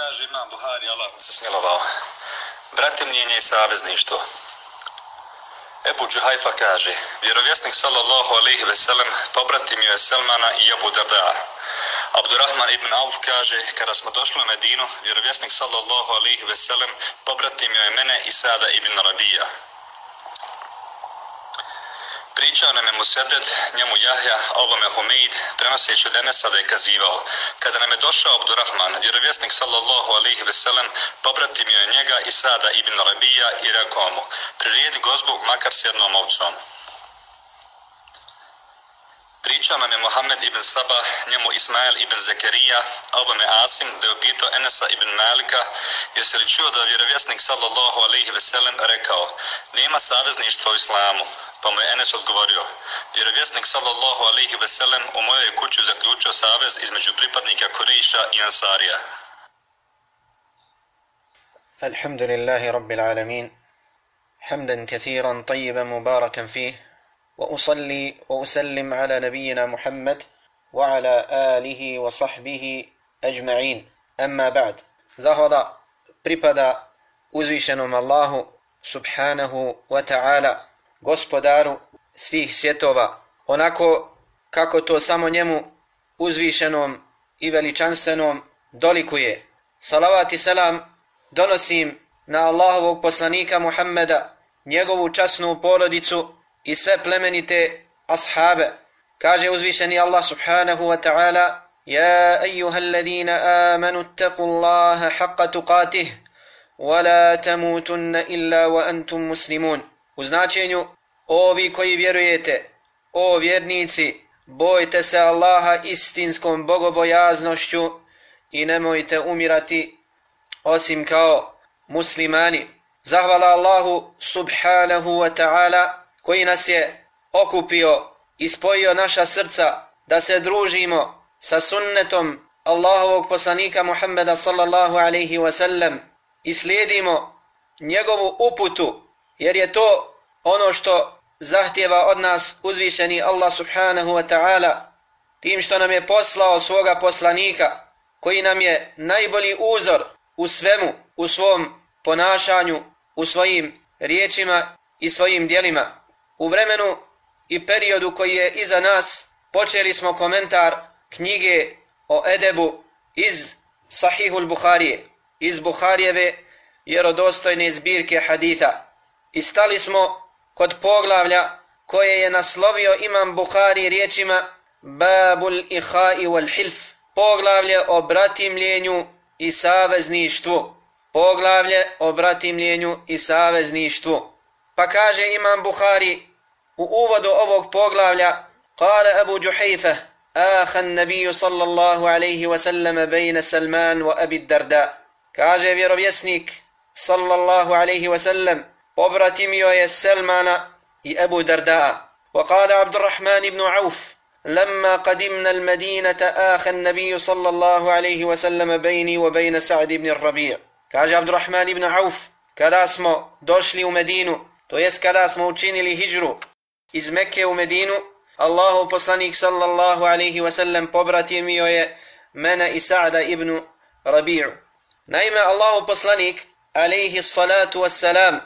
kaže imam Buhari, Allah mu se smilovao. Bratimljenje i savezništvo. Ebu Džuhajfa kaže, vjerovjesnik sallallahu alaihi ve sellem pobratimio je Selmana i Abu Darda. Abdurrahman ibn Auf kaže, kada smo došli u Medinu, vjerovjesnik sallallahu alaihi ve sellem pobratimio je mene i Sada ibn Rabija. Pričao nam je Museded, njemu Jahja, ovome Humeid, prenoseći od Enesa da je kazivao. Kada nam je došao Abdurrahman, vjerovjesnik sallallahu alihi ve sellem, pobratimio je njega i Sada ibn Rabija i rekao mu, pririjedi gozbu makar s jednom ovcom. Pričao nam je Mohamed ibn Saba, njemu Ismail ibn Zekerija, ovome Asim, da je upitao Enesa ibn Malika, jer se li čuo da vjerovjesnik sallallahu alaihi ve sellem rekao, nema savezništva u islamu, pa mu je Enes odgovorio, vjerovjesnik sallallahu alaihi ve sellem u mojoj kuću zaključio savez između pripadnika Kurejiša i Ansarija. Alhamdulillahi Rabbil Alamin حمدا كثيرا طيبا مباركا فيه واصلي واسلم على نبينا محمد وعلى اله وصحبه اجمعين اما بعد زهدا pripada uzvišenom Allahu subhanahu wa ta'ala gospodaru svih svjetova onako kako to samo njemu uzvišenom i veličanstvenom dolikuje salavat i selam donosim na Allahovog poslanika Muhammeda njegovu časnu porodicu i sve plemenite ashabe. Kaže uzvišeni Allah subhanahu wa ta'ala Ja ejuhal ladina amanu taku Allaha haqqa tuqatih wa la tamutunna illa wa antum muslimun. U značenju ovi koji vjerujete, o vjernici, bojte se Allaha istinskom bogobojaznošću i nemojte umirati osim kao muslimani. Zahvala Allahu subhanahu wa ta'ala koji nas je okupio i spojio naša srca da se družimo sa sunnetom Allahovog poslanika Muhammeda sallallahu alaihi wa sallam i slijedimo njegovu uputu jer je to ono što zahtjeva od nas uzvišeni Allah subhanahu wa ta'ala tim što nam je poslao svoga poslanika koji nam je najbolji uzor u svemu, u svom ponašanju, u svojim riječima i svojim dijelima u vremenu i periodu koji je iza nas počeli smo komentar knjige o Edebu iz Sahihul Buharije, iz Buharijeve vjerodostojne zbirke haditha. I stali smo kod poglavlja koje je naslovio imam Buhari riječima Babul Ihai wal Hilf, poglavlje o bratimljenju i savezništvu. Poglavlje o bratimljenju i savezništvu. Pa kaže imam Buhari u uvodu ovog poglavlja kale Abu Juhayfa ahan nabiju sallallahu alaihi wa sallam bejne Salman wa Abi Darda kaže vjerovjesnik sallallahu alaihi wa sallam obratimio je Salmana i Abu Darda وقال عبد الرحمن بن عوف لما قدمنا المدينة آخى النبي صلى الله عليه وسلم بيني وبين سعد بن الربيع كاج عبد الرحمن بن عوف kada smo došli u Medinu, to jest kada smo učinili hijđru iz Mekke u Medinu, Allahu poslanik sallallahu alaihi wasallam pobratimio je mene i Sa'da ibn Rabi'u. Naime, Allahu poslanik alaihi salatu wassalam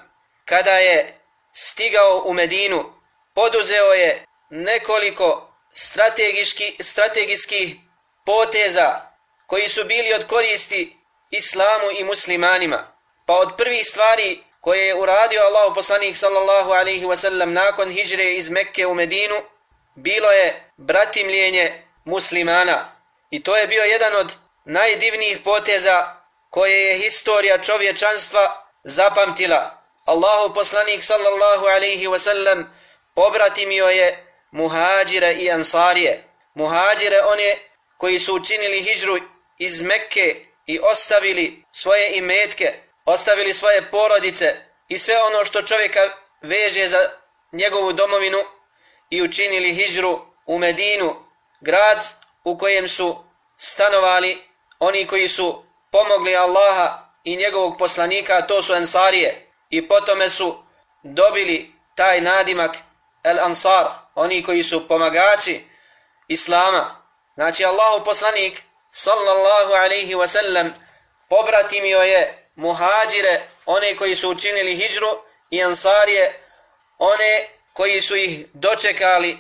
kada je stigao u Medinu, poduzeo je nekoliko strategiški, strategijskih poteza koji su bili od koristi islamu i muslimanima. Pa od prvih stvari koje je uradio Allah poslanik sallallahu alaihi wasallam nakon hijre iz Mekke u Medinu, bilo je bratimljenje muslimana. I to je bio jedan od najdivnijih poteza koje je historija čovječanstva zapamtila. Allahu poslanik sallallahu alaihi wasallam obratimio je muhađire i ansarije. Muhađire one koji su učinili hijđru iz Mekke i ostavili svoje imetke ostavili svoje porodice i sve ono što čovjeka veže za njegovu domovinu i učinili hijđru u Medinu, grad u kojem su stanovali oni koji su pomogli Allaha i njegovog poslanika, to su Ansarije. I potome su dobili taj nadimak El Ansar, oni koji su pomagači Islama. Znači Allahu poslanik, sallallahu alaihi wasallam, pobratimio je muhađire, one koji su učinili hijđru i ansarije, one koji su ih dočekali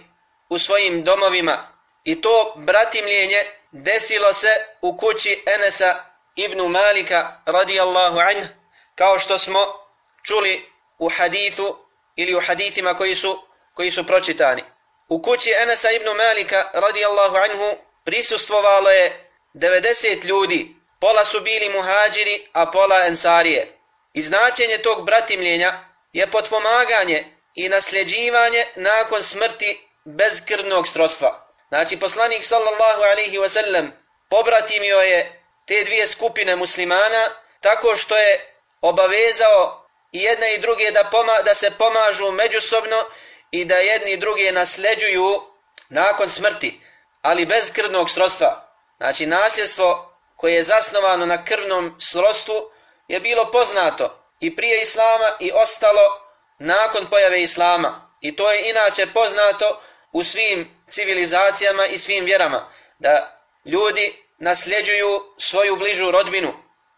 u svojim domovima. I to bratimljenje desilo se u kući Enesa ibn Malika radijallahu anh, kao što smo čuli u hadithu ili u hadithima koji su, koji su pročitani. U kući Enesa ibn Malika radijallahu anhu prisustvovalo je 90 ljudi, pola su bili muhađiri, a pola ensarije. I značenje tog bratimljenja je potpomaganje i nasljeđivanje nakon smrti bezkrvnog srodstva. strostva. Znači poslanik sallallahu alaihi wasallam pobratimio je te dvije skupine muslimana tako što je obavezao i jedne i druge da, poma, da se pomažu međusobno i da jedni i druge nasljeđuju nakon smrti, ali bez krvnog srodstva. Znači nasljedstvo koje je zasnovano na krvnom srodstvu je bilo poznato i prije Islama i ostalo nakon pojave Islama. I to je inače poznato u svim civilizacijama i svim vjerama, da ljudi nasljeđuju svoju bližu rodbinu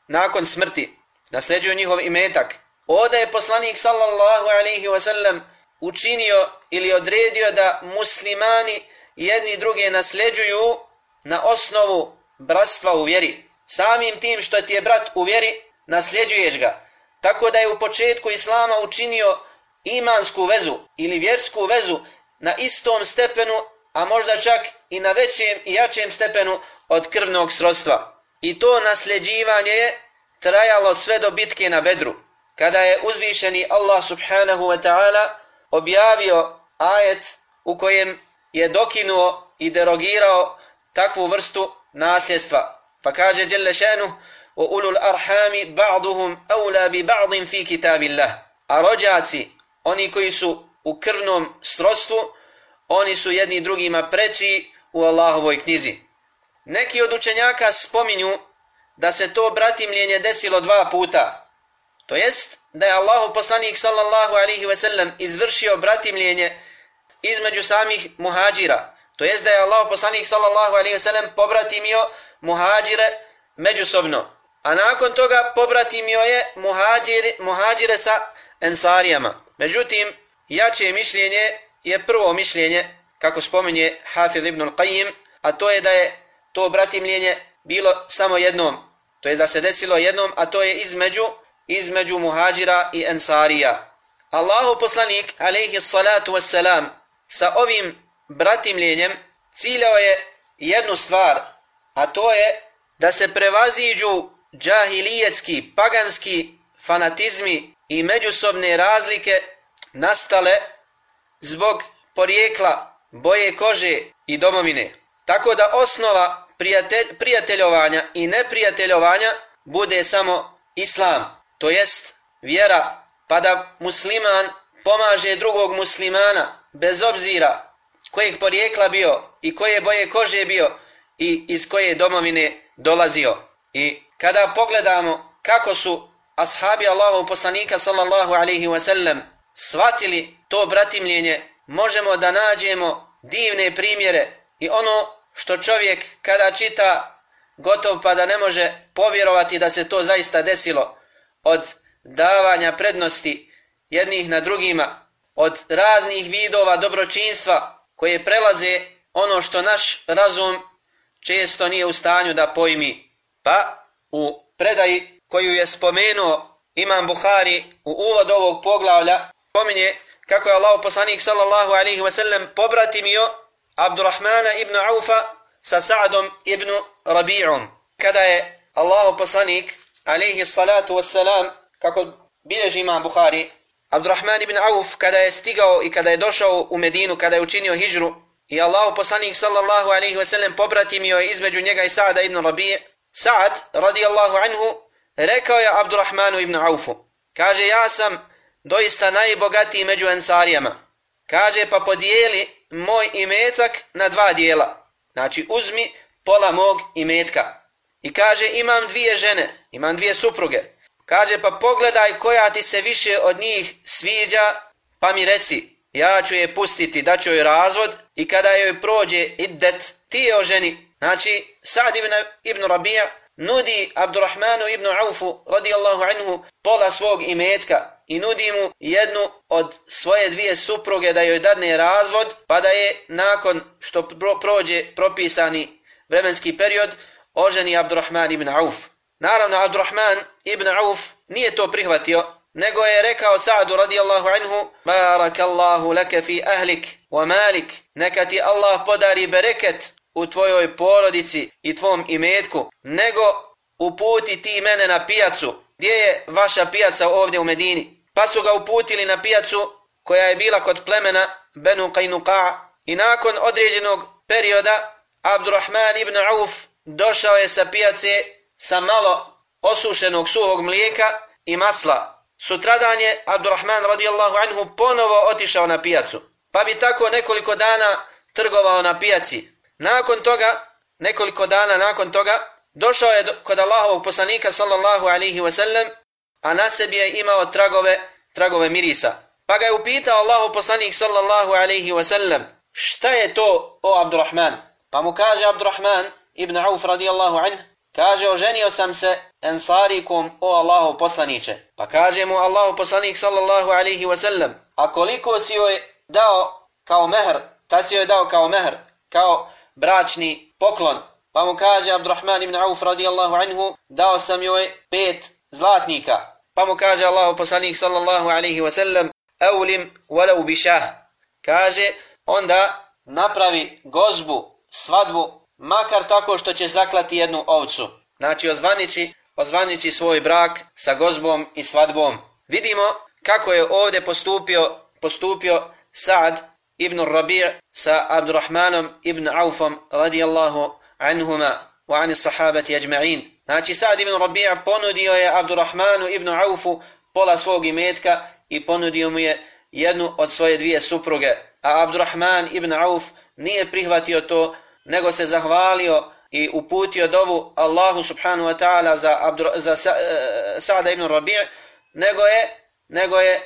nakon smrti, nasljeđuju njihov imetak. Ovdje je poslanik sallallahu alaihi wasallam učinio ili odredio da muslimani jedni druge nasljeđuju na osnovu bratstva u vjeri. Samim tim što ti je brat u vjeri, nasljeđuješ ga. Tako da je u početku Islama učinio imansku vezu ili vjersku vezu na istom stepenu, a možda čak i na većem i jačem stepenu od krvnog srodstva. I to nasljeđivanje je trajalo sve do bitke na Bedru, kada je uzvišeni Allah subhanahu wa ta'ala objavio ajet u kojem je dokinuo i derogirao takvu vrstu nasljedstva. Pa kaže Đelle šenuh, o ulul arhami ba'duhum awla bi ba'din fi kitabillah. A rođaci, oni koji su u krvnom srodstvu, oni su jedni drugima preći u Allahovoj knjizi. Neki od učenjaka spominju da se to bratimljenje desilo dva puta. To jest da je Allahu poslanik sallallahu alaihi ve sellem izvršio bratimljenje između samih muhađira. To jest da je Allahu poslanik sallallahu alaihi ve sellem pobratimio muhađire međusobno. A nakon toga pobratimio je muhađire, muhađire sa ensarijama. Međutim, jače mišljenje je prvo mišljenje, kako spominje Hafid ibn al-Qayyim, a to je da je to bratimljenje bilo samo jednom, to je da se desilo jednom, a to je između između muhađira i ensarija. Allahu poslanik, alaihi salatu wassalam, sa ovim bratimljenjem ciljao je jednu stvar, a to je da se prevaziđu džahilijetski, paganski fanatizmi i međusobne razlike nastale zbog porijekla, boje kože i domovine. Tako da osnova prijatelj, prijateljovanja i neprijateljovanja bude samo islam, to jest vjera, pa da musliman pomaže drugog muslimana bez obzira kojeg porijekla bio i koje boje kože bio i iz koje domovine dolazio. I kada pogledamo kako su ashabi Allahov poslanika sallallahu alaihi wasallam shvatili to bratimljenje, možemo da nađemo divne primjere i ono što čovjek kada čita gotov pa da ne može povjerovati da se to zaista desilo od davanja prednosti jednih na drugima, od raznih vidova dobročinstva koje prelaze ono što naš razum često nije u stanju da pojmi. Pa u predaji koju je spomenuo Imam Buhari u uvod ovog poglavlja pominje kako je Allah poslanik sallallahu alaihi ve sellem pobratimio Abdurrahmana ibn Aufa sa Sa'dom ibn Rabi'om. Kada je Allah poslanik alaihi salatu wassalam kako bilježi imam Bukhari Abdurrahman ibn Auf kada je stigao i kada je došao u Medinu kada je učinio hijžru, i Allah poslanik sallallahu alaihi wasallam pobratimio je između njega i Saada ibn Rabi' Saad radijallahu anhu rekao je Abdurrahmanu ibn Aufu kaže ja sam doista najbogatiji među ensarijama. Kaže pa podijeli moj imetak na dva dijela. Znači uzmi pola mog imetka. I kaže imam dvije žene, imam dvije supruge. Kaže pa pogledaj koja ti se više od njih sviđa pa mi reci ja ću je pustiti da ću joj razvod i kada joj prođe iddet ti je oženi. Znači Sad ibn, ibn Rabija nudi Abdurrahmanu ibn Aufu radijallahu anhu pola svog imetka i nudi mu jednu od svoje dvije supruge da joj dadne razvod, pa da je nakon što prođe propisani vremenski period, oženi Abdurrahman ibn Auf. Naravno, Abdurrahman ibn Auf nije to prihvatio, nego je rekao Sa'du radijallahu anhu, Barakallahu leke fi ahlik wa malik, neka ti Allah podari bereket u tvojoj porodici i tvom imetku, nego uputi ti mene na pijacu. Gdje je vaša pijaca ovdje u Medini? Pa su ga uputili na pijacu koja je bila kod plemena Benu Qainuqa'a. i nakon određenog perioda Abdurrahman ibn Auf došao je sa pijace sa malo osušenog suhog mlijeka i masla. Sutradan je Abdurrahman radijallahu anhu ponovo otišao na pijacu. Pa bi tako nekoliko dana trgovao na pijaci. Nakon toga, nekoliko dana nakon toga, došao je kod Allahovog poslanika sallallahu alaihi wasallam, a na sebi je imao tragove, tragove mirisa. Pa ga je upitao Allahov poslanik sallallahu alaihi wasallam, šta je to o Abdurrahman? Pa mu kaže Abdurrahman ibn Auf radijallahu anhu, kaže oženio sam se ensarikom o Allahov poslaniće. Pa kaže mu Allahov poslanik sallallahu alaihi wasallam, a koliko si joj dao kao mehr, ta si joj dao kao mehr, kao bračni poklon. Pa mu kaže Abdurrahman ibn Auf radijallahu anhu, dao sam joj pet zlatnika. Pa mu kaže Allahu poslanik sallallahu alaihi wa sallam, eulim walau bišah. Kaže, onda napravi gozbu, svadbu, makar tako što će zaklati jednu ovcu. Znači, ozvaniči, ozvaniči svoj brak sa gozbom i svadbom. Vidimo kako je ovdje postupio, postupio Sa'd ibn Rabi' sa Abdurrahmanom ibn Aufom radijallahu anhuma wa ani sahabati ajma'in. Znači Sa'd ibn Rabi' ponudio je Abdurrahmanu ibn Aufu pola svog imetka i ponudio mu je jednu od svoje dvije supruge. A Abdurrahman ibn Auf nije prihvatio to, nego se zahvalio i uputio dovu Allahu subhanahu wa ta'ala za, Abdur, za Sa, e, Sa'da ibn Rabi' nego je, nego je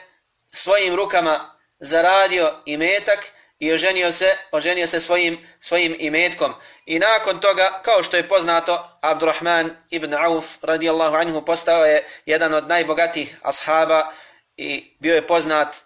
svojim rukama zaradio imetak i oženio se, oženio se svojim, svojim imetkom. I nakon toga, kao što je poznato, Abdurrahman ibn Auf radijallahu anhu postao je jedan od najbogatijih ashaba i bio je poznat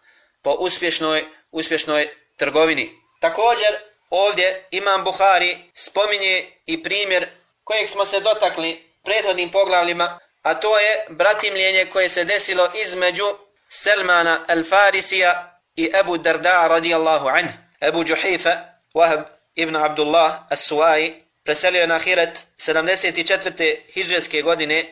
po uspješnoj, uspješnoj trgovini. Također, ovdje Imam Buhari spominje i primjer kojeg smo se dotakli prethodnim poglavljima, a to je bratimljenje koje se desilo između Selmana el-Farisija i Ebu Darda radijallahu anhu. Ebu Džuhife, Wahab ibn Abdullah as-Suwai, preselio na Hiret 74. hijđarske godine,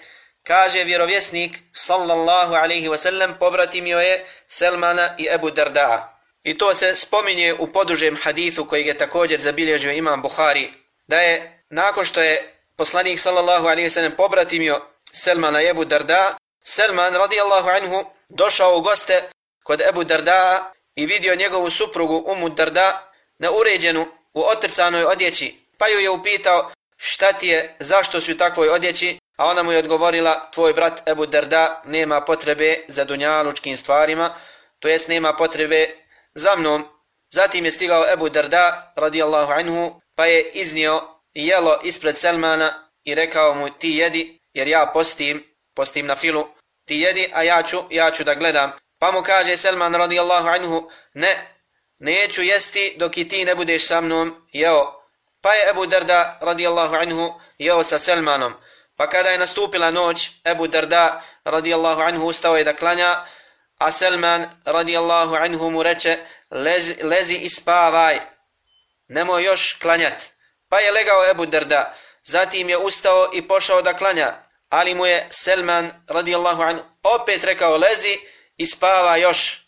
kaže vjerovjesnik sallallahu alaihi wasallam pobratimio je Selmana i Ebu Darda. I to se spominje u podužem hadithu koji je također zabilježio imam Buhari, da je nakon što je poslanik sallallahu alaihi sallam pobratimio Selmana i Ebu Darda, Selman radijallahu anhu došao u goste kod Ebu Darda i vidio njegovu suprugu Umu Darda na uređenu u otrcanoj odjeći, pa ju je upitao šta ti je, zašto si u takvoj odjeći, a ona mu je odgovorila, tvoj brat Ebu Darda nema potrebe za dunjalučkim stvarima, to jest nema potrebe za mnom. Zatim je stigao Ebu Darda, radijallahu anhu, pa je iznio jelo ispred Selmana i rekao mu, ti jedi, jer ja postim, postim na filu, ti jedi, a ja ću, ja ću da gledam. Pa mu kaže Selman radijallahu anhu, ne, neću jesti dok i ti ne budeš sa mnom jeo. Pa je Ebu Darda radijallahu anhu jeo sa Selmanom. Pa kada je nastupila noć, Ebu Darda radijallahu anhu ustao je da klanja, a Selman radijallahu anhu mu reče, lezi, lezi i spavaj, nemoj još klanjat. Pa je legao Ebu Derda, zatim je ustao i pošao da klanja, ali mu je Selman radijallahu anhu opet rekao, lezi i spava još.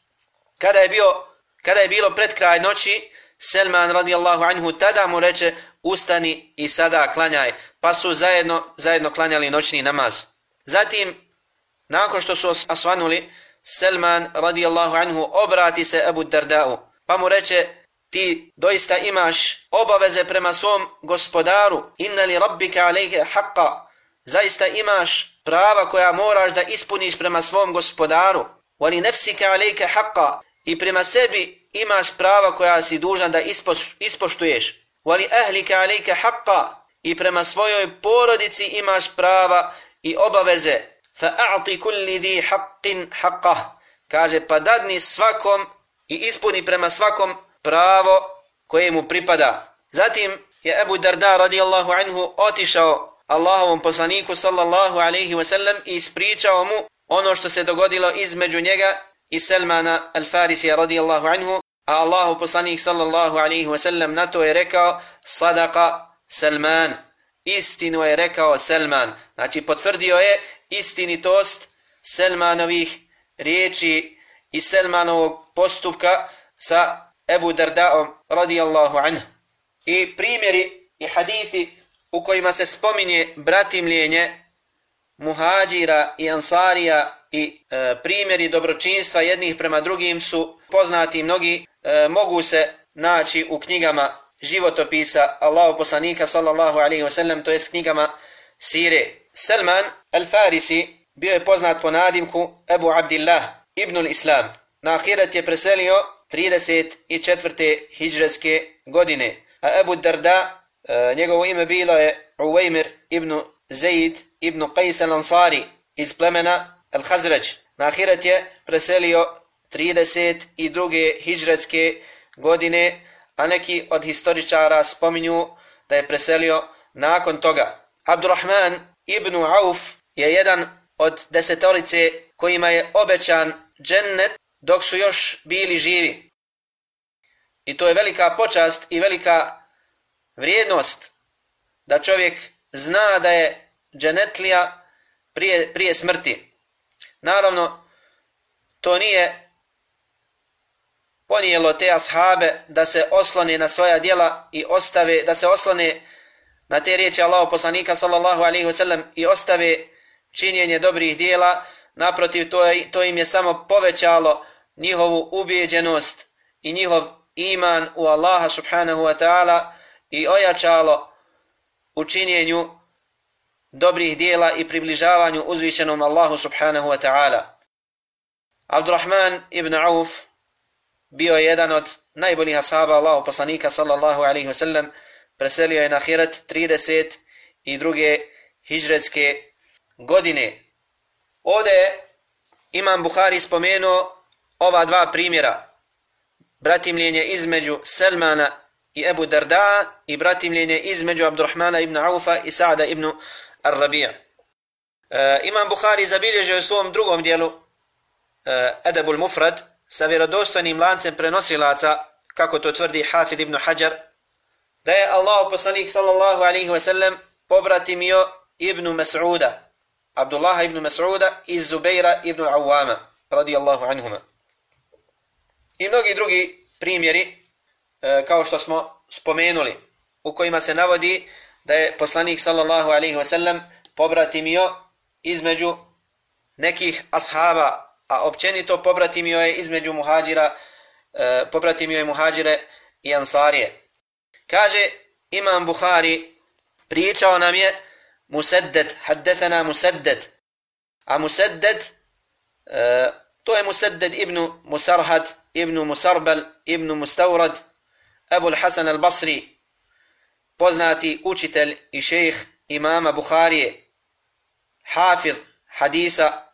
Kada je bio kada je bilo pred kraj noći, Selman radijallahu anhu tada mu reče ustani i sada klanjaj, pa su zajedno zajedno klanjali noćni namaz. Zatim, nakon što su osvanuli, Selman radijallahu anhu obrati se Abu Dardau, pa mu reče ti doista imaš obaveze prema svom gospodaru, inna li rabbika alejke haqqa, zaista imaš prava koja moraš da ispuniš prema svom gospodaru, wali nefsika alejke haqqa i prema sebi imaš prava koja si dužan da ispoštuješ. Wali ahlika alejke haqqa i prema svojoj porodici imaš prava i obaveze. Fa'ati kulli dhi haqqin حَقَّهُ Kaže, pa dadni svakom i ispuni prema svakom pravo koje mu pripada. Zatim je Ebu Darda radijallahu anhu otišao Allahovom poslaniku sallallahu alaihi wasallam i ispričao mu ono što se dogodilo između njega i Selmana al-Farisija radijallahu anhu, a Allahu poslanik sallallahu alaihi wasallam na to je rekao sadaka Salman. Istinu je rekao Salman. Znači potvrdio je istinitost Selmanovih riječi i Selmanovog postupka sa Ebu Dardaom radijallahu anhu. I primjeri i hadithi u kojima se spominje bratimljenje muhađira i ansarija i e, primjeri dobročinstva jednih prema drugim su poznati mnogi, e, mogu se naći u knjigama životopisa Allahu poslanika sallallahu alaihi wasallam, to je knjigama Sire. Salman al-Farisi bio je poznat po nadimku Ebu Abdillah ibn al-Islam. Na ahiret je preselio 34. hijđarske godine. A Ebu Darda, e, njegovo ime bilo je Uwejmir ibn Zaid ibn Qais al-Ansari iz plemena al-Hazraj. Na ahiret je preselio 32. hijđarske godine, a neki od historičara spominju da je preselio nakon toga. Abdurrahman ibn Auf je jedan od desetorice kojima je obećan džennet dok su još bili živi. I to je velika počast i velika vrijednost da čovjek zna da je dženetlija prije, prije smrti. Naravno, to nije ponijelo te ashabe da se oslone na svoja djela i ostave, da se oslone na te riječi Allahu poslanika sallallahu alaihi wasallam i ostave činjenje dobrih dijela, naprotiv to, je, to im je samo povećalo njihovu ubijeđenost i njihov iman u Allaha subhanahu wa ta'ala i ojačalo u činjenju dobrih dijela i približavanju uzvišenom Allahu subhanahu wa ta'ala. Abdurrahman ibn Auf bio je jedan od najboljih ashaba Allahu poslanika sallallahu alaihi wa sallam, preselio je na hirat 30 i druge hijđretske godine. Ovdje imam Buhari spomenuo ova dva primjera. Bratimljenje između Selmana i Ebu Darda i bratimljenje između Abdurrahmana ibn Aufa i Saada ibn Ar-Rabija. E, imam Buhari zabilježio u svom drugom dijelu e, Edebul Mufrad sa vjerodostojnim lancem prenosilaca, kako to tvrdi Hafid ibn Hajar, da je Allah poslanik sallallahu alaihi ve sellem pobratimio ibn Mas'uda, Abdullaha ibn Mas'uda iz Zubeira ibn Awama, radijallahu anhuma. I mnogi drugi primjeri, e, kao što smo spomenuli, u kojima se navodi da je poslanik sallallahu alaihi wasallam pobratimio između nekih ashaba, a općenito pobratimio je između muhađira, e, pobratimio je muhađire i ansarije. Kaže Imam Buhari, pričao nam je Museddet, haddethana Museddet. a Museddet, e, to je Museddet ibn Musarhat, ibn Musarbal, ibn Mustaurad, Abu Hasan al-Basri, poznati učitelj i šejh imama Buharije, hafiz hadisa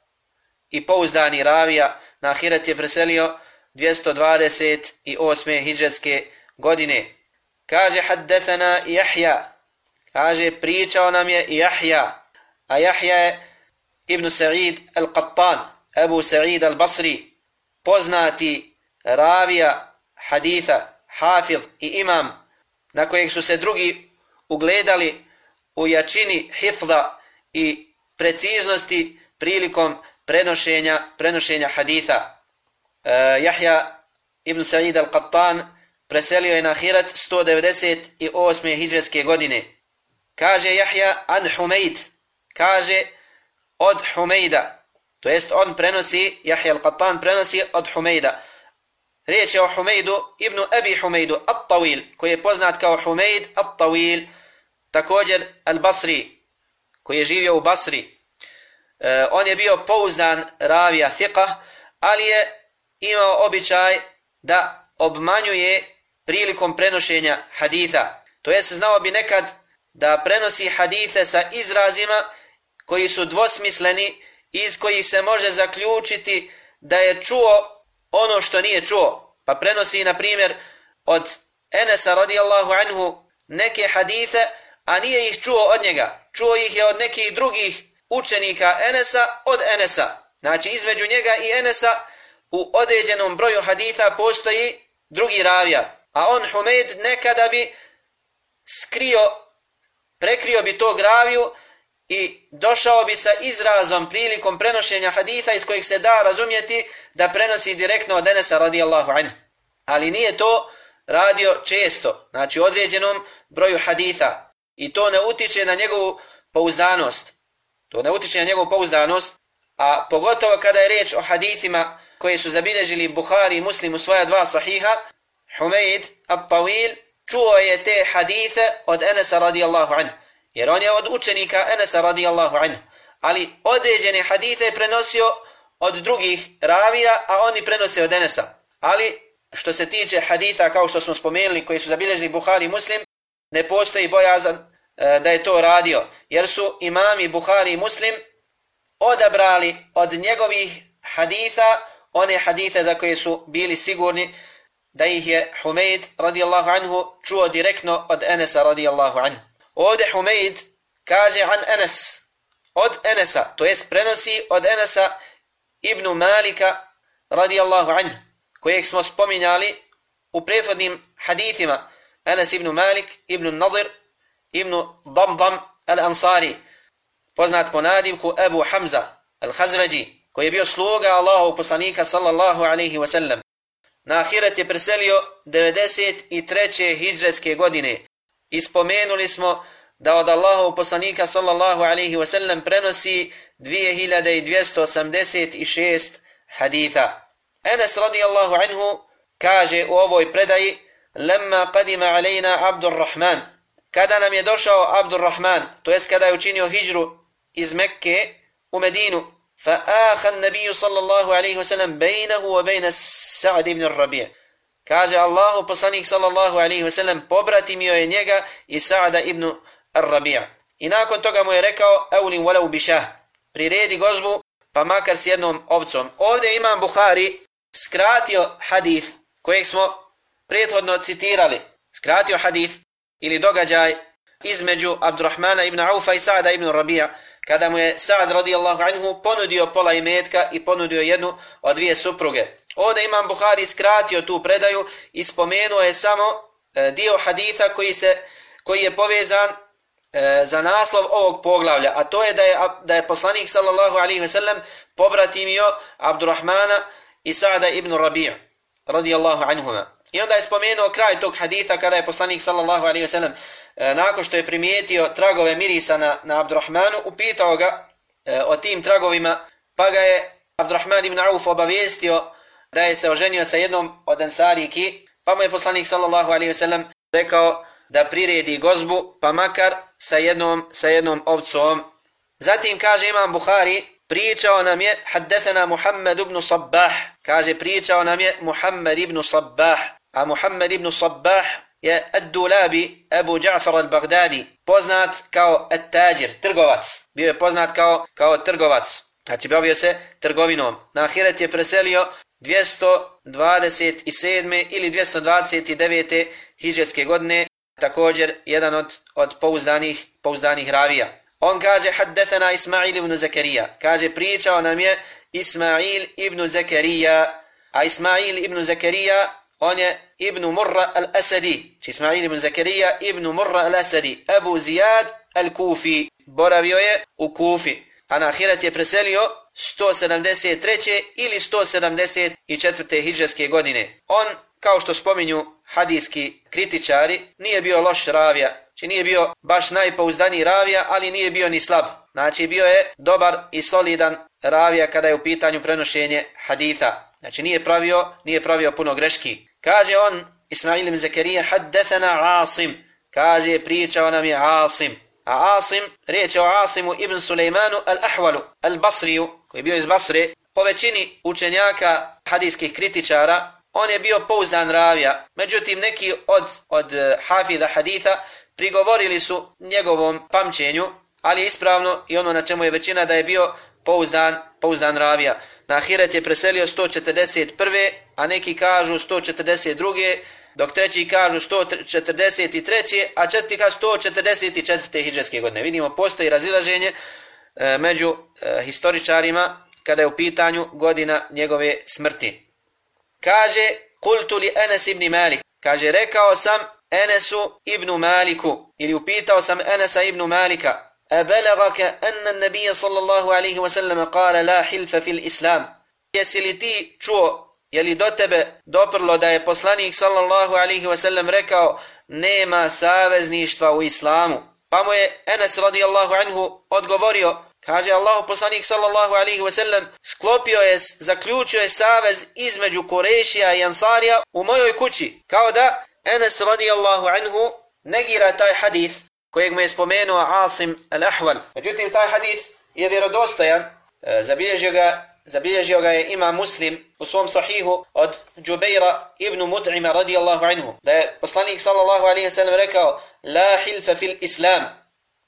i pouzdani ravija, na ahiret je preselio 228. hijđetske godine. Kaže haddethana Jahja, kaže pričao nam je Jahja, a Jahja je Ibn Sa'id al-Qattan, Abu Sa'id al-Basri, poznati ravija haditha, hafiz i imam na kojeg su se drugi ugledali u jačini hifza i preciznosti prilikom prenošenja prenošenja haditha. E, uh, Jahja ibn Sa'id al-Qattan preselio je na Hirat 198. hijđarske godine. Kaže Jahja an Humeid, kaže od Humeida, to jest on prenosi, Jahja al-Qattan prenosi od Humeida. Riječ je o Humeidu ibn Abi Humeidu At-Tawil, koji je poznat kao Humeid At-Tawil, također Al-Basri, koji je živio u Basri. E, on je bio pouzdan ravija thika, ali je imao običaj da obmanjuje prilikom prenošenja haditha. To jest znao bi nekad da prenosi hadithe sa izrazima koji su dvosmisleni iz kojih se može zaključiti da je čuo ono što nije čuo. Pa prenosi, na primjer, od Enesa radijallahu anhu neke hadithe, a nije ih čuo od njega. Čuo ih je od nekih drugih učenika Enesa od Enesa. Znači, između njega i Enesa u određenom broju haditha postoji drugi ravija. A on, Humeid, nekada bi skrio, prekrio bi to graviju i došao bi sa izrazom prilikom prenošenja haditha iz kojih se da razumjeti da prenosi direktno od Enesa radijallahu anhu. Ali nije to radio često, znači određenom broju haditha. I to ne utiče na njegovu pouzdanost. To ne utiče na njegovu pouzdanost, a pogotovo kada je riječ o hadithima koje su zabilježili Buhari i Muslim u svoja dva sahiha, Humeid At-Tawil čuo je te hadithe od Enesa radijallahu anhu. Jer on je od učenika Enesa radijallahu anhu. Ali određene hadithe je prenosio od drugih ravija, a oni prenose od Enesa. Ali što se tiče haditha, kao što smo spomenuli, koji su zabilježili Buhari i Muslim, ne postoji bojazan e, da je to radio. Jer su imami Buhari i Muslim odabrali od njegovih haditha one hadithe za koje su bili sigurni da ih je Humeid radijallahu anhu čuo direktno od Enesa radijallahu anhu. Ovdje Humeid kaže an Enes, od Enesa, to jest prenosi od Enesa ibn Malika radijallahu anhu, kojeg smo spominjali u prethodnim hadithima. Enes ibn Malik, ibn Nadir, ibn Damdam al-Ansari, poznat po nadimku Ebu Hamza al-Hazređi, koji je bio sluga Allahov poslanika sallallahu alaihi wasallam. Na ahiret je preselio 93. hijđarske godine. Ispomenuli smo da od Allahov poslanika sallallahu alaihi wasallam prenosi 2286 haditha. Enes radijallahu anhu kaže u ovoj predaji Lemma qadima alejna Abdurrahman Kada nam je došao Abdurrahman, to jest kada je učinio hijđru iz Mekke u Medinu, fa aha nabiju sallallahu alaihi wa sallam bejnahu wa bejna Sa'd ibn Rabija. Kaže Allahu poslanik sallallahu alaihi wa sallam pobratimio je njega i Sa'da ibn Rabija. I nakon toga mu je rekao Eulin walau bišah, priredi gozbu pa makar s jednom ovcom. Ovdje imam Buhari skratio hadith kojeg smo prethodno citirali. Skratio hadith ili događaj između Abdurrahmana ibn Aufa i Sa'da ibn Rabija kada mu je Sa'd radijallahu anhu ponudio pola imetka i ponudio jednu od dvije supruge. Ovdje imam Buhari skratio tu predaju i spomenuo je samo e, dio haditha koji se koji je povezan e, za naslov ovog poglavlja, a to je da je, da je poslanik sallallahu alaihi ve sellem pobratimio Abdurrahmana i Sa'da ibn Rabija radijallahu anhuma. I onda je spomenuo kraj tog haditha kada je poslanik sallallahu alaihi ve sellem e, nakon što je primijetio tragove mirisa na, na Abdurrahmanu, upitao ga e, o tim tragovima, pa ga je Abdurrahman ibn Auf obavijestio da je se oženio sa jednom od ansariki, pa mu je poslanik sallallahu alaihi ve sellem rekao da priredi gozbu, pa makar sa jednom, sa jednom ovcom. Zatim kaže imam Buhari, pričao nam je haddethena Muhammed ibn Sabbah, kaže pričao nam je Muhammed ibn Sabbah, a Muhammed ibn Sabbah je Ad-Dulabi Abu Ja'far al-Baghdadi, poznat kao At-Tajir, trgovac. Bio je poznat kao, kao trgovac. Znači, bavio se trgovinom. Na Ahiret je preselio 227. ili 229. hiđarske godine, također jedan od, od pouzdanih, pouzdanih ravija. On kaže, haddethana Ismail ibn Zakarija. Kaže, pričao nam je Ismail ibn Zakarija. A Ismail ibn Zakarija, on je ibn Murra al-Asadi. Či Ismail ibn Zakarija, ibn Murra al-Asadi. Abu Zijad al-Kufi. Boravio je u Kufi. A na Ahiret je preselio 173. ili 174. hijđarske godine. On, kao što spominju hadijski kritičari, nije bio loš ravija. či nije bio baš najpouzdaniji ravija, ali nije bio ni slab. Znači bio je dobar i solidan ravija kada je u pitanju prenošenje haditha. Znači nije pravio, nije pravio puno greški. Kaže on, Ismail ibn Zakarija, haddethana Asim. Kaže, pričao nam je Asim. A Asim, riječ je o Asimu ibn Sulejmanu al-Ahvalu, al-Basriju, koji je bio iz Basre, po većini učenjaka hadijskih kritičara, on je bio pouzdan ravija. Međutim, neki od, od eh, hafida haditha prigovorili su njegovom pamćenju, ali ispravno i ono na čemu je većina da je bio pouzdan, pouzdan ravija. Na Ahiret je preselio 141. a neki kažu 142. dok treći kažu 143. a četvrti kažu 144. hijđarske godine. Vidimo, postoji razilaženje e, među e, historičarima kada je u pitanju godina njegove smrti. Kaže, kultu li Enes ibn Malik. Kaže, rekao sam Enesu ibn Maliku, ili upitao sam Enesa ibn Malika, أبلغك أن النبي صلى الله عليه وسلم قال لا حلف في الإسلام jesi li ti čuo, je li do tebe doprlo da je poslanik sallallahu alaihi wasallam rekao nema savezništva u islamu? Pa mu je Enes radijallahu anhu odgovorio, kaže Allah poslanik sallallahu alaihi wasallam sklopio je, zaključio je savez između Kurešija i Ansarija u mojoj kući, kao da Enes radijallahu anhu negira taj hadith kojeg mu je spomenuo Asim al-Ahval. Međutim, taj hadith je vjerodostojan, e, zabilježio ga, zabilježio ga je ima muslim u svom sahihu od Džubeira ibn Mut'ima radijallahu anhu. Da je poslanik sallallahu alaihi sallam rekao La hilfa fil islam,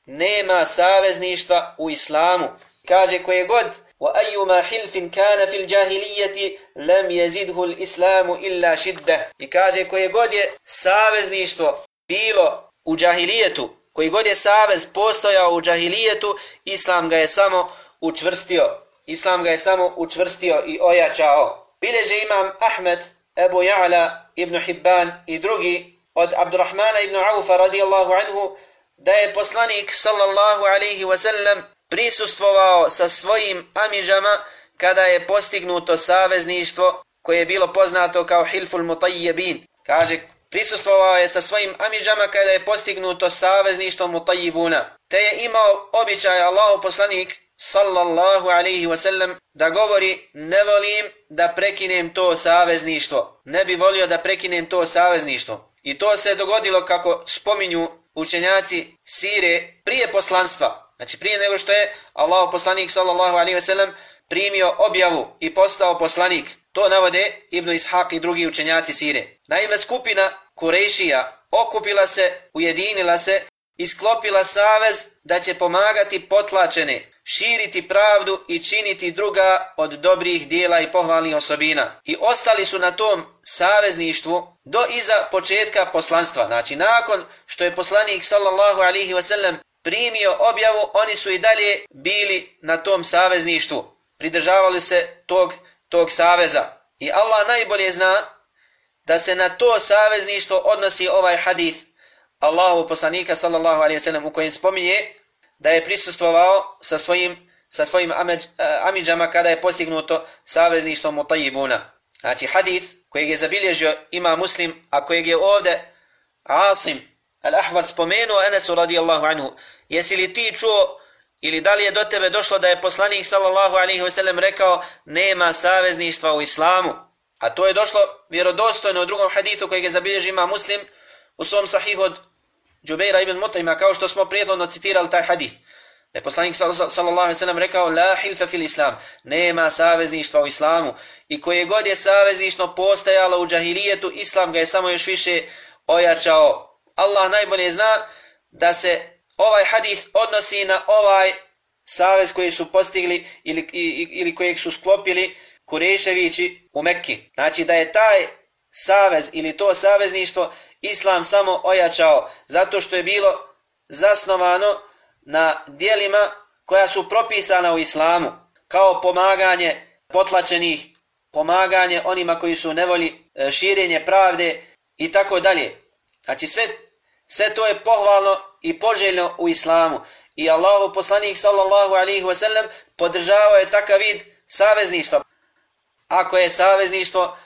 nema savezništva u islamu. Kaže koje god وأيما حلف كان في الجاهلية لم يزده الإسلام إلا شدة. I kaže koje god je savezništvo bilo u džahilijetu, koji god je savez postojao u džahilijetu, Islam ga je samo učvrstio. Islam ga je samo učvrstio i ojačao. Bileže imam Ahmed, Ebu Ja'la, Ibn Hibban i drugi od Abdurrahmana ibn Aufa radijallahu anhu, da je poslanik sallallahu alaihi wasallam prisustvovao sa svojim amižama kada je postignuto savezništvo koje je bilo poznato kao Hilful Mutajjebin. Kaže, prisustvovao je sa svojim amiđama kada je postignuto savezništvo mutajibuna. Te je imao običaj Allahu poslanik sallallahu alaihi wasallam da govori ne volim da prekinem to savezništvo. Ne bi volio da prekinem to savezništvo. I to se dogodilo kako spominju učenjaci sire prije poslanstva. Znači prije nego što je Allahu poslanik sallallahu alaihi wasallam primio objavu i postao poslanik. To navode Ibn Ishaq i drugi učenjaci sire. Naime, skupina Kurešija okupila se, ujedinila se i sklopila savez da će pomagati potlačene, širiti pravdu i činiti druga od dobrih dijela i pohvalnih osobina. I ostali su na tom savezništvu do iza početka poslanstva. Znači, nakon što je poslanik sallallahu alihi wasallam primio objavu, oni su i dalje bili na tom savezništvu. Pridržavali se tog, tog saveza. I Allah najbolje zna da se na to savezništvo odnosi ovaj hadith Allahu poslanika sallallahu alejhi ve sellem u kojem spominje da je prisustvovao sa svojim sa svojim e, amidžama kada je postignuto savezništvo mutajibuna. Znači hadith kojeg je zabilježio ima muslim, a kojeg je ovde Asim al-Ahvar spomenuo Enesu radijallahu anhu. Jesi li ti čuo ili da li je do tebe došlo da je poslanik sallallahu alaihi ve sellem rekao nema savezništva u islamu? A to je došlo vjerodostojno u drugom hadithu kojeg je zabilježi ima muslim u svom sahihu od Džubeira ibn Mutajma, kao što smo prijedlodno citirali taj hadith. Da je poslanik sallallahu alaihi sallam rekao La hilfa fil islam, nema savezništva u islamu. I koje god je savezništvo postajalo u džahilijetu, islam ga je samo još više ojačao. Allah najbolje zna da se ovaj hadith odnosi na ovaj savez koji su postigli ili, ili kojeg su sklopili Kureševići u Mekki. Znači da je taj savez ili to savezništvo islam samo ojačao zato što je bilo zasnovano na dijelima koja su propisana u islamu kao pomaganje potlačenih, pomaganje onima koji su nevolji, e, širenje pravde i tako dalje. Znači sve, sve to je pohvalno i poželjno u islamu. I Allahu poslanik sallallahu alaihi wasallam podržavao je takav vid savezništva ako je savezništvo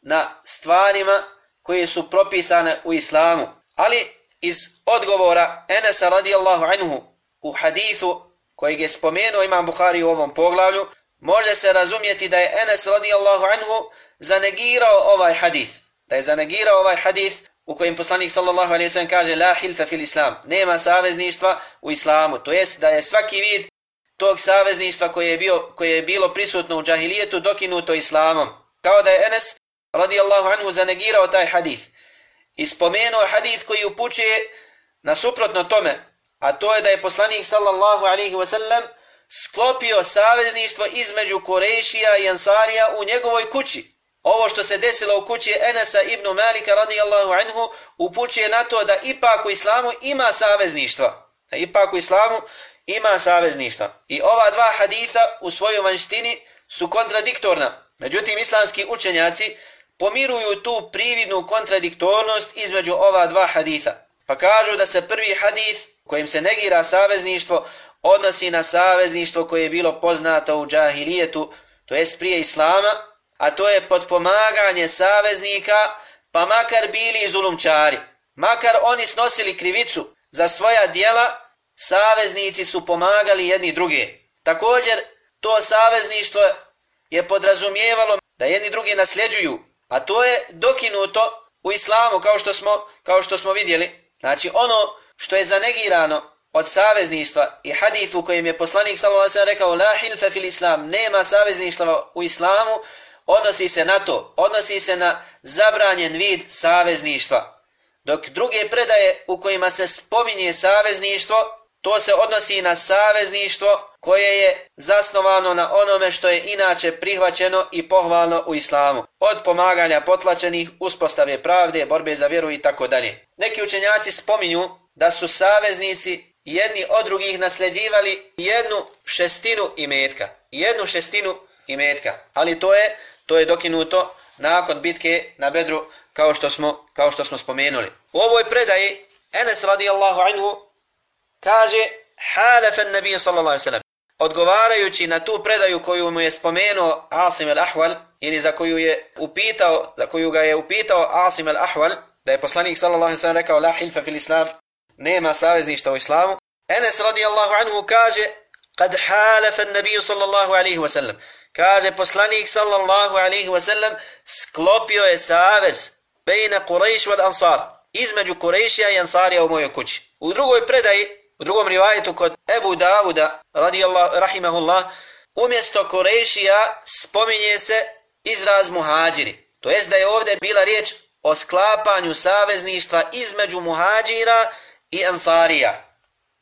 na stvarima koje su propisane u islamu. Ali iz odgovora Enesa radijallahu anhu u hadithu kojeg je spomenuo imam Bukhari u ovom poglavlju, može se razumjeti da je Enes radijallahu anhu zanegirao ovaj hadith. Da je zanegirao ovaj hadith u kojem poslanik sallallahu alaihi sallam kaže la hilfa fil islam, nema savezništva u islamu. To jest da je svaki vid tog savezništva koje je, bio, koje je bilo prisutno u džahilijetu dokinuto islamom. Kao da je Enes radijallahu anhu zanegirao taj hadith. I spomenuo hadith koji upućuje nasuprotno tome, a to je da je poslanik sallallahu alaihi wasallam sklopio savezništvo između Korešija i Ansarija u njegovoj kući. Ovo što se desilo u kući Enesa ibn Malika radijallahu anhu upućuje na to da ipak u islamu ima savezništva. Da ipak u islamu ima savezništva. I ova dva haditha u svojoj vanštini su kontradiktorna. Međutim, islamski učenjaci pomiruju tu prividnu kontradiktornost između ova dva haditha. Pa kažu da se prvi hadith kojim se negira savezništvo odnosi na savezništvo koje je bilo poznato u džahilijetu, to jest prije islama, a to je podpomaganje saveznika, pa makar bili zulumčari, makar oni snosili krivicu za svoja dijela, saveznici su pomagali jedni druge. Također, to savezništvo je podrazumijevalo da jedni drugi nasljeđuju, a to je dokinuto u islamu kao što smo, kao što smo vidjeli. Znači ono što je zanegirano od savezništva i hadithu kojim je poslanik sallallahu alejhi rekao la hilfe fil islam nema savezništva u islamu odnosi se na to odnosi se na zabranjen vid savezništva dok druge predaje u kojima se spominje savezništvo to se odnosi na savezništvo koje je zasnovano na onome što je inače prihvaćeno i pohvalno u islamu od pomaganja potlačenih uspostave pravde borbe za vjeru i tako dalje neki učenjaci spominju da su saveznici jedni od drugih nasljeđivali jednu šestinu imetka. Jednu šestinu imetka. Ali to je to je dokinuto nakon bitke na Bedru kao što smo kao što smo spomenuli. U ovoj predaji Enes radijallahu anhu kaže halafa an-nabi sallallahu alejhi ve sellem odgovarajući na tu predaju koju mu je spomenuo Asim al-Ahwal ili za koju je upitao za koju ga je upitao Asim al-Ahwal da je poslanik sallallahu alejhi ve sellem rekao la hilfa fil islam nema savezništva u islamu. Enes radijallahu anhu kaže kad halafa an-nabi sallallahu alejhi ve sellem kaže poslanik sallallahu alejhi ve sellem sklopio je savez bejna Quraysh wal Ansar između Kurejšija i Ansarija u mojoj kući. U drugoj predaji, u drugom rivajetu kod Ebu Davuda radijallahu rahimahullah umjesto Korešija spominje se izraz muhađiri. To jest da je ovdje bila riječ o sklapanju savezništva između muhađira i Ansarija.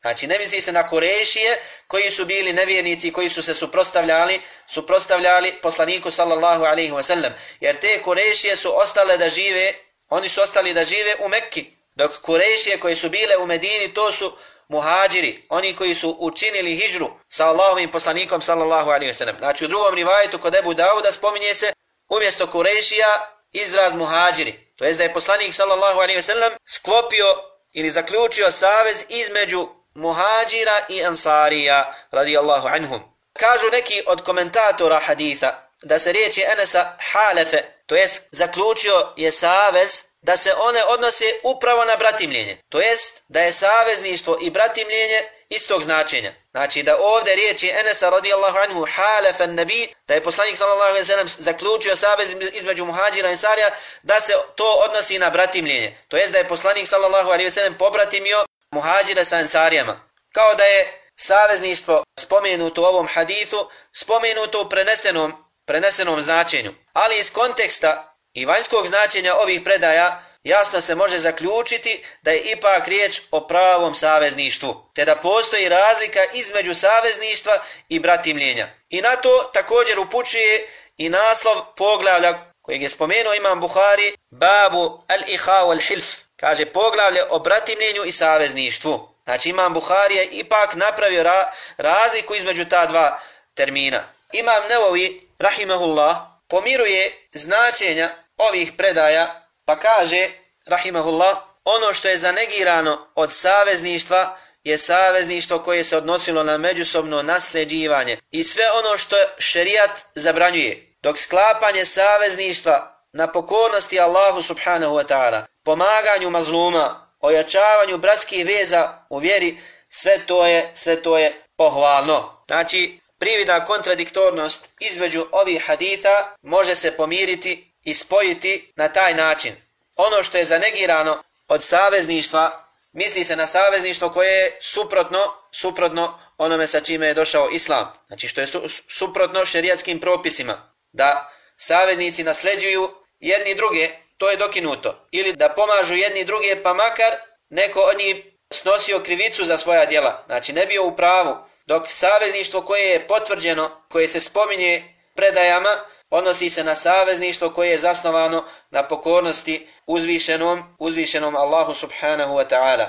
Znači, ne misli se na Korešije koji su bili nevjernici, koji su se suprostavljali, suprostavljali poslaniku sallallahu alaihi wasallam. Jer te Korešije su ostale da žive, oni su ostali da žive u Mekki. Dok Korešije koji su bile u Medini, to su muhađiri, oni koji su učinili hijžru sa Allahovim poslanikom sallallahu alaihi sellem. Znači, u drugom rivajetu kod Ebu Dauda spominje se umjesto Kurešija izraz muhađiri. To je da je poslanik sallallahu alaihi sellem sklopio ili zaključio savez između muhađira i ansarija radijallahu anhum. Kažu neki od komentatora haditha da se riječi Enesa halefe, to jest zaključio je savez da se one odnose upravo na bratimljenje. To jest da je savezništvo i bratimljenje istog značenja. Znači da ovdje riječi Enesa radijallahu anhu halefen nabi, da je poslanik sallallahu alaihi sallam zaključio savez između muhađira i sarija, da se to odnosi na bratimljenje. To jest da je poslanik sallallahu alaihi sallam pobratimio muhađira sa ensarijama. Kao da je savezništvo spomenuto u ovom hadithu, spomenuto u prenesenom, prenesenom značenju. Ali iz konteksta i vanjskog značenja ovih predaja, jasno se može zaključiti da je ipak riječ o pravom savezništvu, te da postoji razlika između savezništva i bratimljenja. I na to također upućuje i naslov poglavlja kojeg je spomenuo imam Buhari, Babu al-Iha wal-Hilf, kaže poglavlje o bratimljenju i savezništvu. Znači imam Buhari je ipak napravio ra razliku između ta dva termina. Imam Nevovi, rahimahullah, pomiruje značenja ovih predaja Pa kaže, rahimahullah, ono što je zanegirano od savezništva je savezništvo koje se odnosilo na međusobno nasljeđivanje i sve ono što šerijat zabranjuje. Dok sklapanje savezništva na pokornosti Allahu subhanahu wa ta'ala, pomaganju mazluma, ojačavanju bratskih veza u vjeri, sve to je, sve to je pohvalno. Znači, privida kontradiktornost između ovih haditha može se pomiriti i spojiti na taj način. Ono što je zanegirano od savezništva, misli se na savezništvo koje je suprotno, suprotno onome sa čime je došao islam. Znači što je su, suprotno šerijatskim propisima. Da saveznici nasleđuju jedni druge, to je dokinuto. Ili da pomažu jedni druge, pa makar neko od njih snosio krivicu za svoja djela, znači ne bio u pravu, dok savezništvo koje je potvrđeno, koje se spominje predajama, odnosi se na savezništvo koje je zasnovano na pokornosti uzvišenom, uzvišenom Allahu subhanahu wa ta'ala.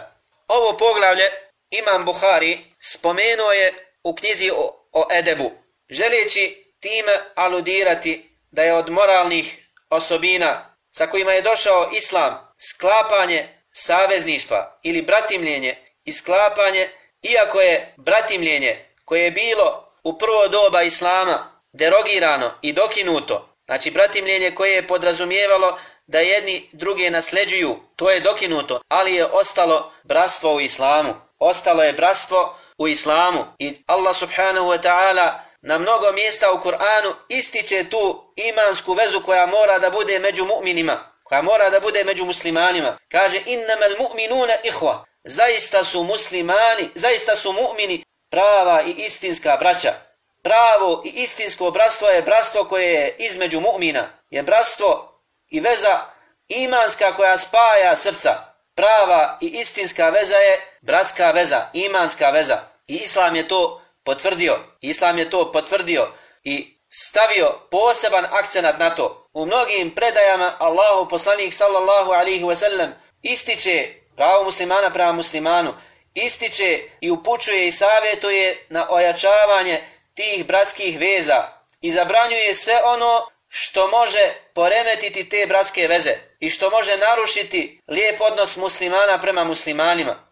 Ovo poglavlje Imam Buhari spomenuo je u knjizi o, o Edebu, želeći time aludirati da je od moralnih osobina sa kojima je došao Islam sklapanje savezništva ili bratimljenje i sklapanje, iako je bratimljenje koje je bilo u prvo doba Islama derogirano i dokinuto, znači bratimljenje koje je podrazumijevalo da jedni druge nasleđuju, to je dokinuto, ali je ostalo bratstvo u Islamu. Ostalo je bratstvo u Islamu i Allah subhanahu wa ta'ala na mnogo mjesta u Kur'anu ističe tu imansku vezu koja mora da bude među mu'minima, koja mora da bude među muslimanima. Kaže innamal mu'minuna ihva. Zaista su muslimani, zaista su mu'mini prava i istinska braća. Pravo i istinsko bratstvo je bratstvo koje je između mu'mina. Je bratstvo i veza imanska koja spaja srca. Prava i istinska veza je bratska veza, imanska veza. I Islam je to potvrdio. Islam je to potvrdio i stavio poseban akcenat na to. U mnogim predajama Allahu poslanik sallallahu alaihi wasallam ističe pravo muslimana prema muslimanu, ističe i upućuje i savjetuje na ojačavanje tih bratskih veza i zabranjuje sve ono što može poremetiti te bratske veze i što može narušiti lijep odnos muslimana prema muslimanima.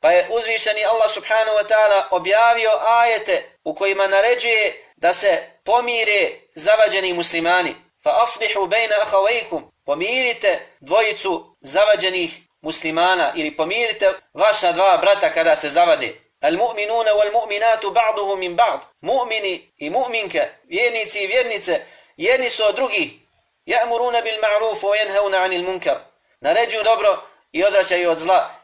Pa je uzvišeni Allah subhanahu wa ta'ala objavio ajete u kojima naređuje da se pomire zavađeni muslimani. Fa aslihu bejna ahavajkum. Pomirite dvojicu zavađenih muslimana ili pomirite vaša dva brata kada se zavade. Al mu'minuna wal mu'minatu ba'duhu min ba'd. Mu'mini i mu'minke, vjernici i vjernice, jedni su od drugih. Ja'muruna bil ma'ruf wa yanhauna 'anil munkar. Naređuju dobro i odraćaju od zla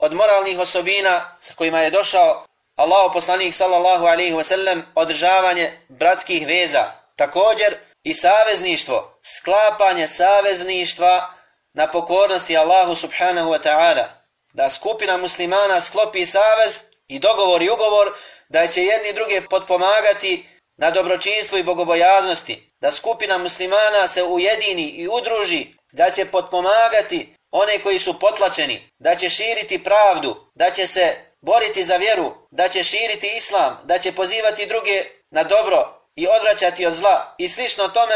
od moralnih osobina sa kojima je došao Allahu poslanik sallallahu alejhi ve sellem održavanje bratskih veza. Također i savezništvo, sklapanje savezništva na pokornosti Allahu subhanahu wa ta'ala. Da skupina muslimana sklopi savez i dogovor i ugovor da će jedni druge potpomagati na dobročinstvu i bogobojaznosti. Da skupina muslimana se ujedini i udruži da će potpomagati one koji su potlačeni, da će širiti pravdu, da će se boriti za vjeru, da će širiti islam, da će pozivati druge na dobro i odvraćati od zla i slično tome,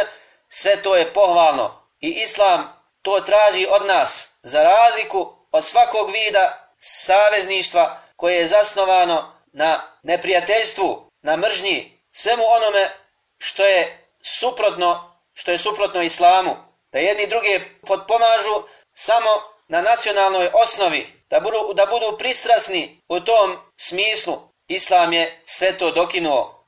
sve to je pohvalno. I islam to traži od nas za razliku od svakog vida savezništva koje je zasnovano na neprijateljstvu, na mržnji, svemu onome što je suprotno, što je suprotno islamu, da jedni druge podpomažu samo na nacionalnoj osnovi, da budu, da budu pristrasni u tom smislu, Islam je sve to dokinuo.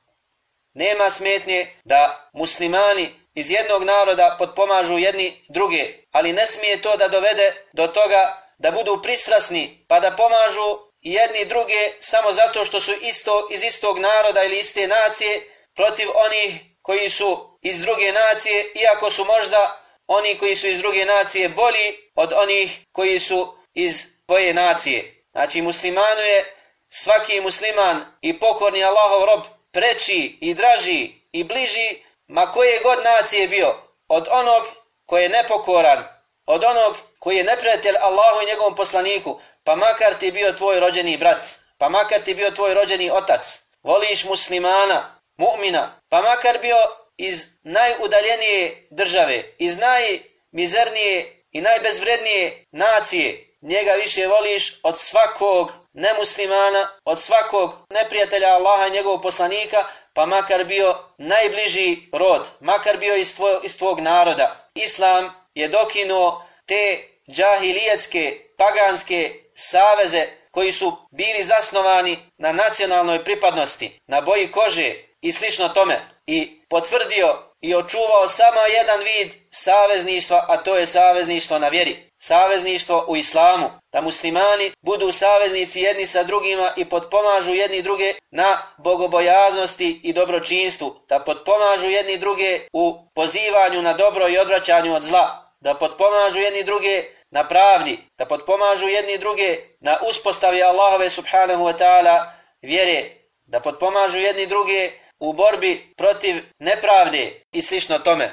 Nema smetnje da muslimani iz jednog naroda podpomažu jedni druge, ali ne smije to da dovede do toga da budu pristrasni pa da pomažu jedni druge samo zato što su isto iz istog naroda ili iste nacije protiv onih koji su iz druge nacije, iako su možda oni koji su iz druge nacije bolji od onih koji su iz tvoje nacije. Znači muslimanu je svaki musliman i pokorni Allahov rob preči i draži i bliži ma koje god nacije bio od onog koji je nepokoran, od onog koji je neprijatelj Allahu i njegovom poslaniku, pa makar ti bio tvoj rođeni brat, pa makar ti bio tvoj rođeni otac, voliš muslimana, mu'mina, pa makar bio iz najudaljenije države, iz najmizernije i najbezvrednije nacije, njega više voliš od svakog nemuslimana, od svakog neprijatelja Allaha i njegovog poslanika, pa makar bio najbliži rod, makar bio iz, tvoj, iz tvog naroda. Islam je dokinuo te džahilijetske, paganske saveze koji su bili zasnovani na nacionalnoj pripadnosti, na boji kože i slično tome. I potvrdio i očuvao samo jedan vid savezništva, a to je savezništvo na vjeri. Savezništvo u islamu, da muslimani budu saveznici jedni sa drugima i potpomažu jedni druge na bogobojaznosti i dobročinstvu, da potpomažu jedni druge u pozivanju na dobro i odvraćanju od zla, da potpomažu jedni druge na pravdi, da potpomažu jedni druge na uspostavi Allahove subhanahu wa ta'ala vjere, da potpomažu jedni druge u borbi protiv nepravde i slično tome.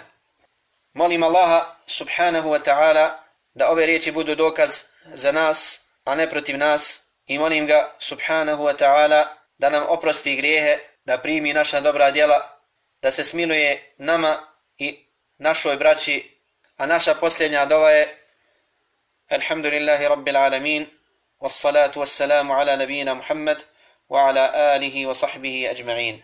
Molim Allaha subhanahu wa ta'ala da ove riječi budu dokaz za nas, a ne protiv nas i molim ga subhanahu wa ta'ala da nam oprosti grijehe, da primi naša dobra djela, da se smiluje nama i našoj braći, a naša posljednja dova je Alhamdulillahi Rabbil Alamin والصلاة والسلام على نبينا محمد وعلى آله وصحبه أجمعين